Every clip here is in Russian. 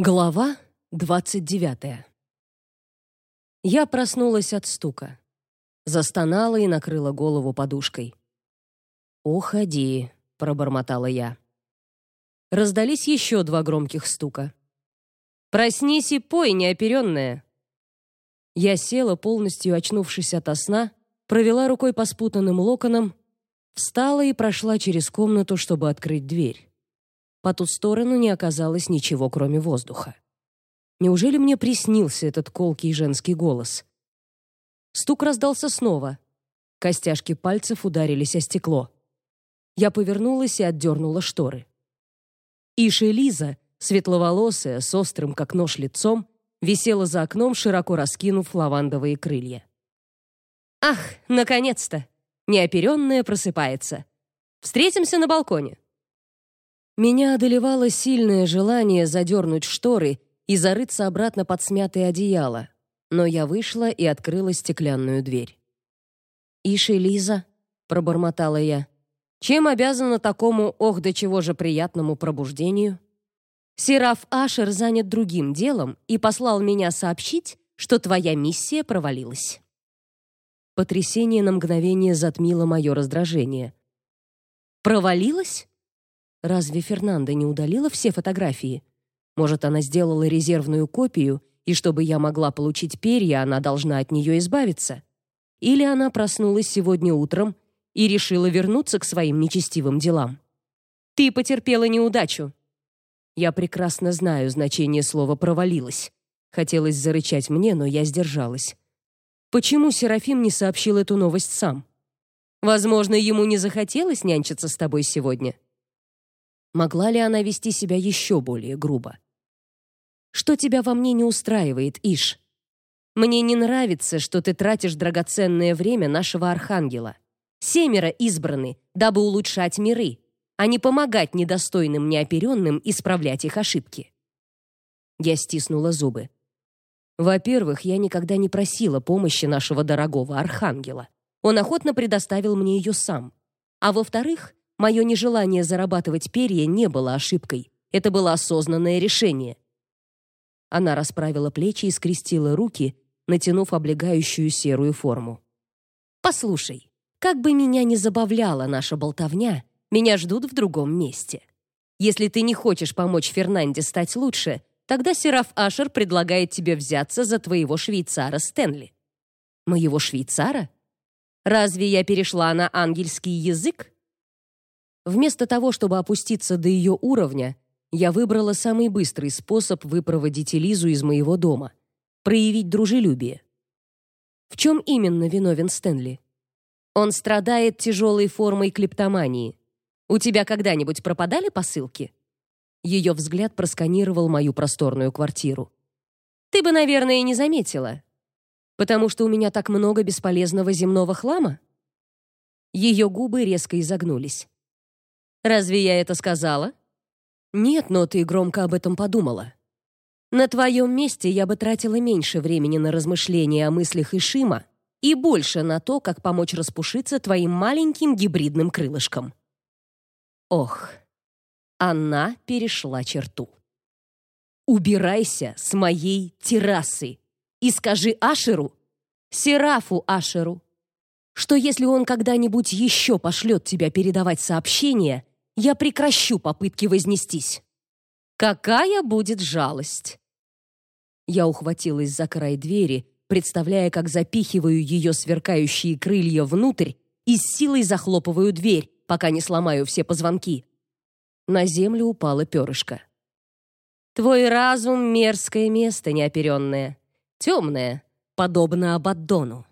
Глава двадцать девятая. Я проснулась от стука. Застонала и накрыла голову подушкой. «Уходи», — пробормотала я. Раздались еще два громких стука. «Проснись и пой, неоперенная!» Я села, полностью очнувшись ото сна, провела рукой по спутанным локонам, встала и прошла через комнату, чтобы открыть дверь. По ту сторону не оказалось ничего, кроме воздуха. Неужели мне приснился этот колкий женский голос? Стук раздался снова. Костяшки пальцев ударились о стекло. Я повернулась и отдернула шторы. Иша Лиза, светловолосая, с острым как нож лицом, висела за окном, широко раскинув лавандовые крылья. «Ах, наконец-то! Неоперенная просыпается. Встретимся на балконе!» Меня одолевало сильное желание задернуть шторы и зарыться обратно под смятое одеяло, но я вышла и открыла стеклянную дверь. «Иши, Лиза», — пробормотала я, — «чем обязана такому, ох, до чего же приятному пробуждению?» Сераф Ашер занят другим делом и послал меня сообщить, что твоя миссия провалилась. Потрясение на мгновение затмило мое раздражение. «Провалилась?» Разве Фернанда не удалила все фотографии? Может, она сделала резервную копию, и чтобы я могла получить перья, она должна от нее избавиться? Или она проснулась сегодня утром и решила вернуться к своим нечестивым делам? Ты потерпела неудачу. Я прекрасно знаю значение слова провалилась. Хотелось зарычать мне, но я сдержалась. Почему Серафим не сообщил эту новость сам? Возможно, ему не захотелось нянчиться с тобой сегодня. Могла ли она вести себя еще более грубо? Что тебя во мне не устраивает, Иш? Мне не нравится, что ты тратишь драгоценное время нашего архангела. Семеро избраны, дабы улучшать миры, а не помогать недостойным неоперенным исправлять их ошибки. Я стиснула зубы. Во-первых, я никогда не просила помощи нашего дорогого архангела. Он охотно предоставил мне ее сам. А во-вторых, Мое нежелание зарабатывать перья не было ошибкой. Это было осознанное решение. Она расправила плечи и скрестила руки, натянув облегающую серую форму. Послушай, как бы меня ни забавляла наша болтовня, меня ждут в другом месте. Если ты не хочешь помочь Фернанде стать лучше, тогда Сераф Ашер предлагает тебе взяться за твоего швейцара Стэнли. Моего швейцара? Разве я перешла на ангельский язык? Вместо того, чтобы опуститься до ее уровня, я выбрала самый быстрый способ выпроводить Элизу из моего дома проявить дружелюбие. В чем именно виновен Стэнли? Он страдает тяжелой формой клептомании. У тебя когда-нибудь пропадали посылки? Ее взгляд просканировал мою просторную квартиру. Ты бы, наверное, не заметила, потому что у меня так много бесполезного земного хлама. Ее губы резко изогнулись. Разве я это сказала? Нет, но ты громко об этом подумала. На твоем месте я бы тратила меньше времени на размышления о мыслях Ишима и больше на то, как помочь распушиться твоим маленьким гибридным крылышкам. Ох. Она перешла черту. Убирайся с моей террасы и скажи Ашеру, Серафу Ашеру, что если он когда-нибудь еще пошлет тебя передавать сообщения, я прекращу попытки вознестись. Какая будет жалость? Я ухватилась за край двери, представляя, как запихиваю ее сверкающие крылья внутрь и с силой захлопываю дверь, пока не сломаю все позвонки. На землю упала перышко. Твой разум — мерзкое место, неоперенное. Темное, подобно Абаддону.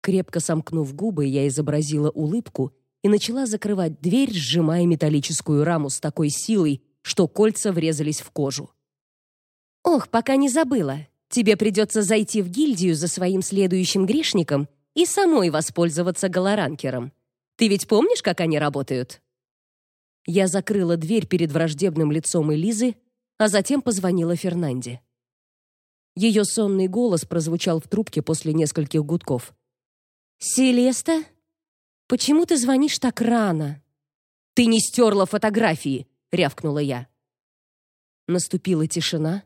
Крепко сомкнув губы, я изобразила улыбку и начала закрывать дверь, сжимая металлическую раму с такой силой, что кольца врезались в кожу. Ох, пока не забыла. Тебе придется зайти в гильдию за своим следующим грешником и самой воспользоваться голоранкером. Ты ведь помнишь, как они работают? Я закрыла дверь перед враждебным лицом Элизы, а затем позвонила Фернанде. Ее сонный голос прозвучал в трубке после нескольких гудков. «Селеста?» Почему ты звонишь так рано? Ты не стерла фотографии, рявкнула я. Наступила тишина,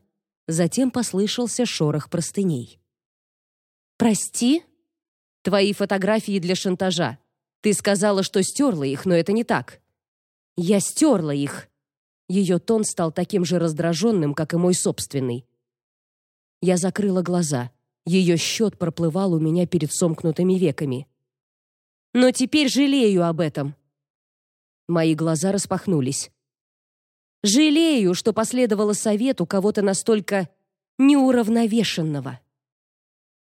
затем послышался шорох простыней. «Прости?» «Твои фотографии для шантажа. Ты сказала, что стерла их, но это не так». «Я стерла их». Ее тон стал таким же раздраженным, как и мой собственный. Я закрыла глаза. Ее счет проплывал у меня перед сомкнутыми веками. «Но теперь жалею об этом». Мои глаза распахнулись. Жалею, что последовала совету кого-то настолько неуравновешенного.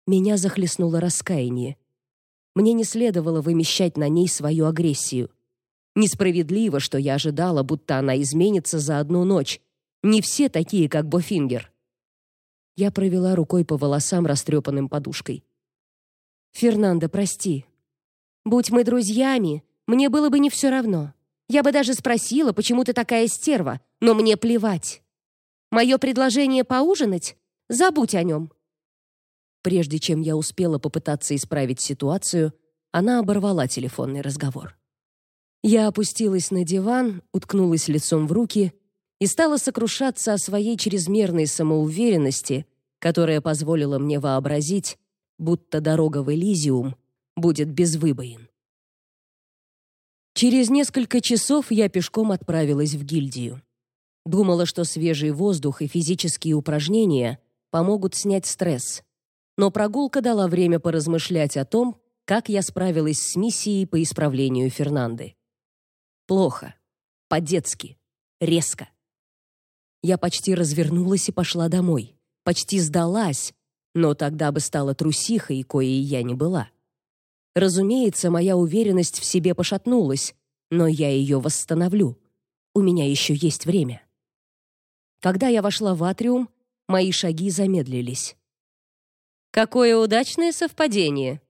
Меня захлестнуло раскаяние. Мне не следовало вымещать на ней свою агрессию. Несправедливо, что я ожидала, будто она изменится за одну ночь. Не все такие, как Бофингер. Я провела рукой по волосам, растрепанным подушкой. «Фернандо, прости. Будь мы друзьями, мне было бы не все равно. Я бы даже спросила, почему ты такая стерва, но мне плевать. Мое предложение поужинать? Забудь о нем». Прежде чем я успела попытаться исправить ситуацию, она оборвала телефонный разговор. Я опустилась на диван, уткнулась лицом в руки и стала сокрушаться о своей чрезмерной самоуверенности, которая позволила мне вообразить, будто дорога в Элизиум будет без выбоин. Через несколько часов я пешком отправилась в гильдию. Думала, что свежий воздух и физические упражнения помогут снять стресс. Но прогулка дала время поразмышлять о том, как я справилась с миссией по исправлению Фернанды. Плохо. По-детски. Резко. Я почти развернулась и пошла домой. Почти сдалась, но тогда бы стала трусихой, коей я не была. Разумеется, моя уверенность в себе пошатнулась, но я ее восстановлю. У меня еще есть время. Когда я вошла в атриум, мои шаги замедлились. Какое удачное совпадение.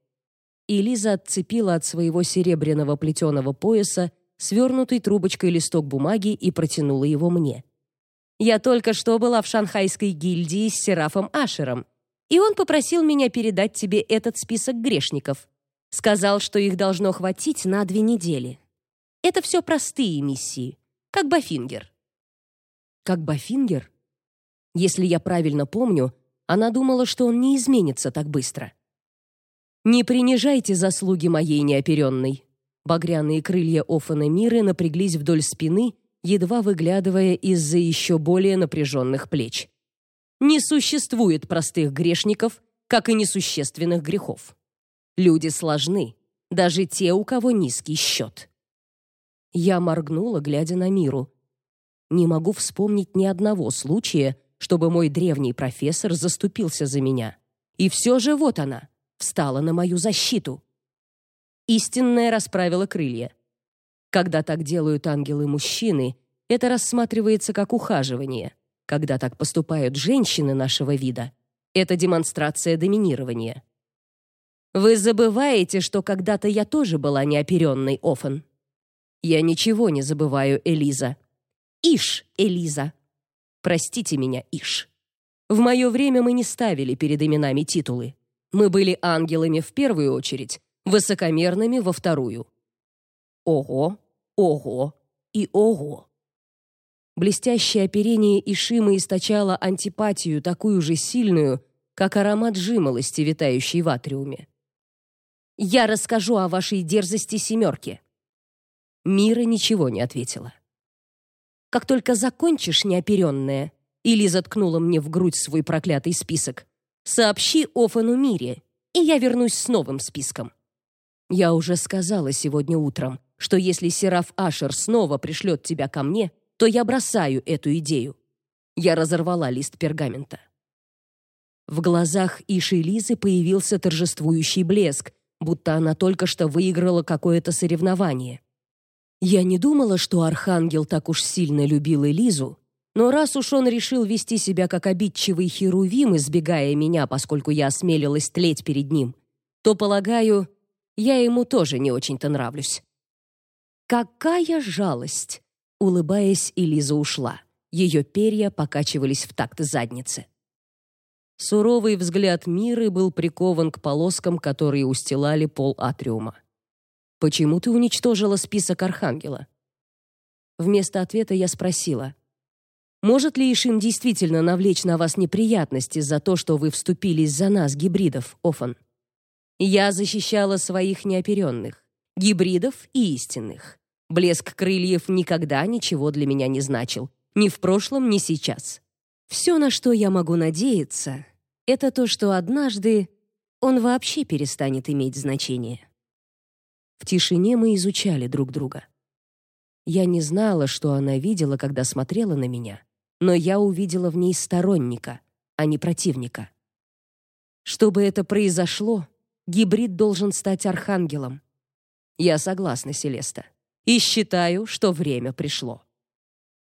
И Лиза отцепила от своего серебряного плетеного пояса свернутый трубочкой листок бумаги и протянула его мне. Я только что была в шанхайской гильдии с Серафом Ашером, и он попросил меня передать тебе этот список грешников. Сказал, что их должно хватить на две недели. Это все простые миссии, как Бафингер. Как Бафингер? Если я правильно помню, она думала, что он не изменится так быстро. Не принижайте заслуги моей неоперенной. Багряные крылья Офана Миры напряглись вдоль спины, едва выглядывая из-за еще более напряженных плеч. Не существует простых грешников, как и несущественных грехов. Люди сложны, даже те, у кого низкий счет. Я моргнула, глядя на Миру. Не могу вспомнить ни одного случая, чтобы мой древний профессор заступился за меня. И все же вот она, встала на мою защиту. Истинная расправила крылья. Когда так делают ангелы-мужчины, это рассматривается как ухаживание. Когда так поступают женщины нашего вида, это демонстрация доминирования. Вы забываете, что когда-то я тоже была неоперенной, Офен. Я ничего не забываю, Элиза. Иш, Элиза. Простите меня, Иш. В мое время мы не ставили перед именами титулы. Мы были ангелами в первую очередь, высокомерными во вторую. Ого, ого и ого. Блестящее оперение Ишимы источало антипатию такую же сильную, как аромат жимолости, витающий в атриуме. Я расскажу о вашей дерзости семерки». Мира ничего не ответила. Как только закончишь, неоперенная, или заткнула мне в грудь свой проклятый список, сообщи Офану Мире, и я вернусь с новым списком. Я уже сказала сегодня утром, что если Сераф Ашер снова пришлет тебя ко мне, то я бросаю эту идею. Я разорвала лист пергамента. В глазах Иши Лизы появился торжествующий блеск, будто она только что выиграла какое-то соревнование. Я не думала, что архангел так уж сильно любил Элизу, но раз уж он решил вести себя как обидчивый херувим, избегая меня, поскольку я осмелилась тлеть перед ним, то, полагаю, я ему тоже не очень-то нравлюсь. Какая жалость, улыбаясь, Элиза ушла. Ее перья покачивались в такт задницы. Суровый взгляд Миры был прикован к полоскам, которые устилали пол атриума. «Почему ты уничтожила список Архангела?» Вместо ответа я спросила. Может ли Ишим действительно навлечь на вас неприятности за то, что вы вступились за нас, гибридов, Офан? Я защищала своих неоперенных, гибридов и истинных. Блеск крыльев никогда ничего для меня не значил, ни в прошлом, ни сейчас. Все, на что я могу надеяться, это то, что однажды он вообще перестанет иметь значение. В тишине мы изучали друг друга. Я не знала, что она видела, когда смотрела на меня, но я увидела в ней сторонника, а не противника. Чтобы это произошло, гибрид должен стать архангелом. Я согласна, Селеста, и считаю, что время пришло.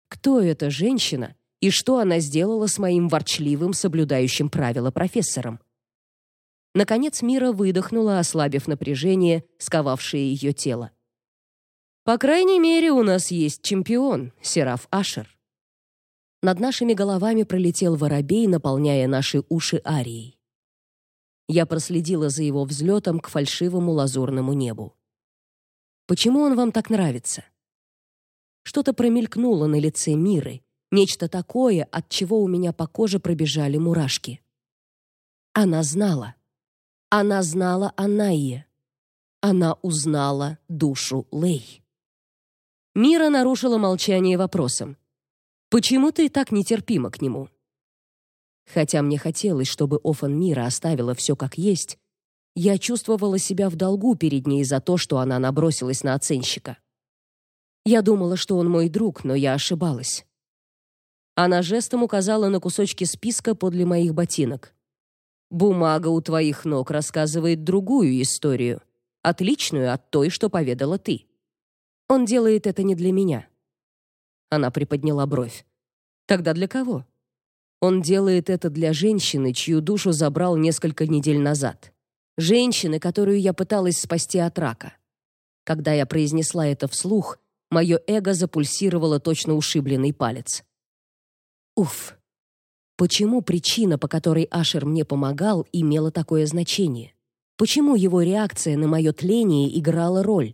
Кто эта женщина и что она сделала с моим ворчливым, соблюдающим правила профессором? Наконец Мира выдохнула, ослабив напряжение, сковавшее ее тело. По крайней мере, у нас есть чемпион, Сераф Ашер. Над нашими головами пролетел воробей, наполняя наши уши арией. Я проследила за его взлетом к фальшивому лазурному небу. Почему он вам так нравится? Что-то промелькнуло на лице Миры, нечто такое, от чего у меня по коже пробежали мурашки. Она знала. Она знала о Найе. Она узнала душу Лей. Мира нарушила молчание вопросом. «Почему ты так нетерпима к нему?» Хотя мне хотелось, чтобы Офан Мира оставила все как есть, я чувствовала себя в долгу перед ней за то, что она набросилась на оценщика. Я думала, что он мой друг, но я ошибалась. Она жестом указала на кусочки списка подле моих ботинок. Бумага у твоих ног рассказывает другую историю, отличную от той, что поведала ты. Он делает это не для меня. Она приподняла бровь. Тогда для кого? Он делает это для женщины, чью душу забрал несколько недель назад. Женщины, которую я пыталась спасти от рака. Когда я произнесла это вслух, мое эго запульсировало точно ушибленный палец. Уф. Почему причина, по которой Ашер мне помогал, имела такое значение? Почему его реакция на мое тление играла роль?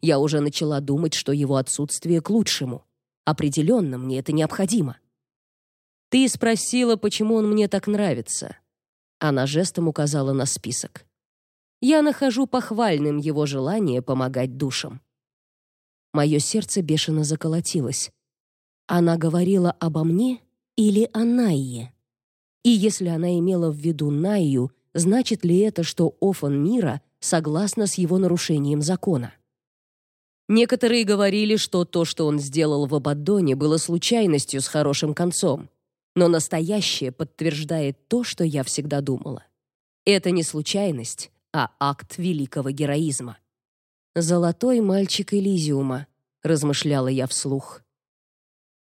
Я уже начала думать, что его отсутствие к лучшему. Определенно, мне это необходимо. Ты спросила, почему он мне так нравится. Она жестом указала на список. Я нахожу похвальным его желание помогать душам. Мое сердце бешено заколотилось. Она говорила обо мне или о Найе? И если она имела в виду Найю, значит ли это, что Офан Мира согласна с его нарушением закона? Некоторые говорили, что то, что он сделал в Абаддоне, было случайностью с хорошим концом. Но настоящее подтверждает то, что я всегда думала. Это не случайность, а акт великого героизма. «Золотой мальчик Элизиума», — размышляла я вслух.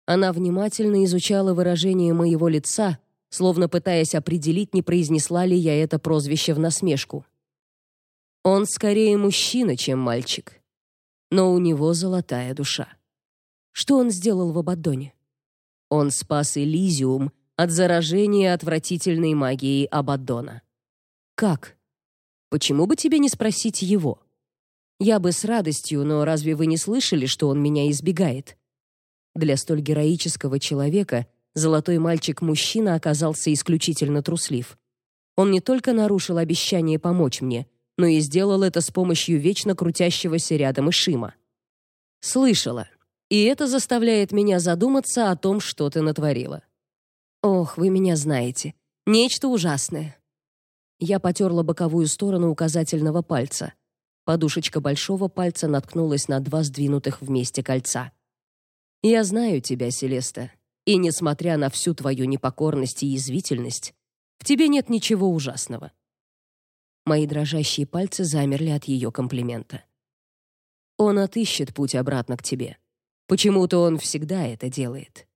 Она внимательно изучала выражение моего лица, словно пытаясь определить, не произнесла ли я это прозвище в насмешку. Он скорее мужчина, чем мальчик. Но у него золотая душа. Что он сделал в Абаддоне? Он спас Элизиум от заражения отвратительной магией Абаддона. Как? Почему бы тебе не спросить его? Я бы с радостью, но разве вы не слышали, что он меня избегает? Для столь героического человека золотой мальчик-мужчина оказался исключительно труслив. Он не только нарушил обещание помочь мне, но и сделал это с помощью вечно крутящегося рядом Ишима. Слышала. И это заставляет меня задуматься о том, что ты натворила. Ох, вы меня знаете. Нечто ужасное. Я потёрла боковую сторону указательного пальца. Подушечка большого пальца наткнулась на два сдвинутых вместе кольца. Я знаю тебя, Селеста, и несмотря на всю твою непокорность и язвительность, в тебе нет ничего ужасного. Мои дрожащие пальцы замерли от ее комплимента. Он отыщет путь обратно к тебе. Почему-то он всегда это делает.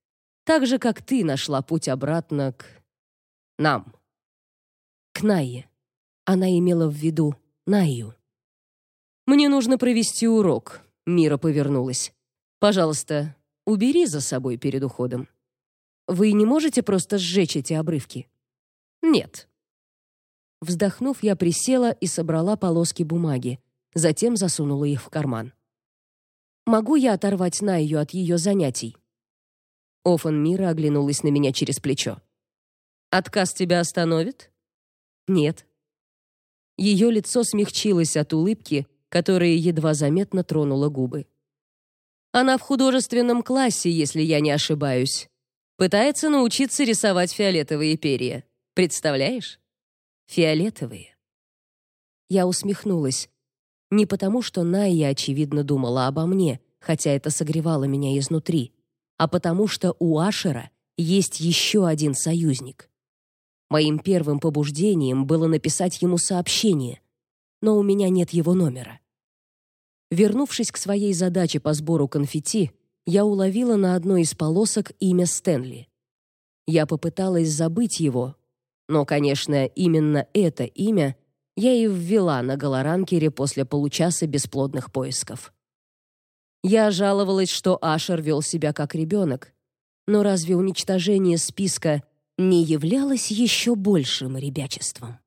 Так же, как ты нашла путь обратно к... нам. К Найе. Она имела в виду Найю. «Мне нужно провести урок», — Мира повернулась. «Пожалуйста, Убери за собой перед уходом. Вы не можете просто сжечь эти обрывки? Нет. Вздохнув, я присела и собрала полоски бумаги, затем засунула их в карман. Могу я оторвать Найю от ее занятий? Офан Мира оглянулась на меня через плечо. Отказ тебя остановит? Нет. Ее лицо смягчилось от улыбки, которая едва заметно тронула губы. Она в художественном классе, если я не ошибаюсь. Пытается научиться рисовать фиолетовые перья. Представляешь? Фиолетовые. Я усмехнулась. Не потому, что Найя очевидно думала обо мне, хотя это согревало меня изнутри, а потому что у Ашера есть еще один союзник. Моим первым побуждением было написать ему сообщение, но у меня нет его номера. Вернувшись к своей задаче по сбору конфетти, я уловила на одной из полосок имя Стэнли. Я попыталась забыть его, но, конечно, именно это имя я и ввела на голоранкере после получаса бесплодных поисков. Я жаловалась, что Ашер вел себя как ребенок, но разве уничтожение списка не являлось еще большим ребячеством?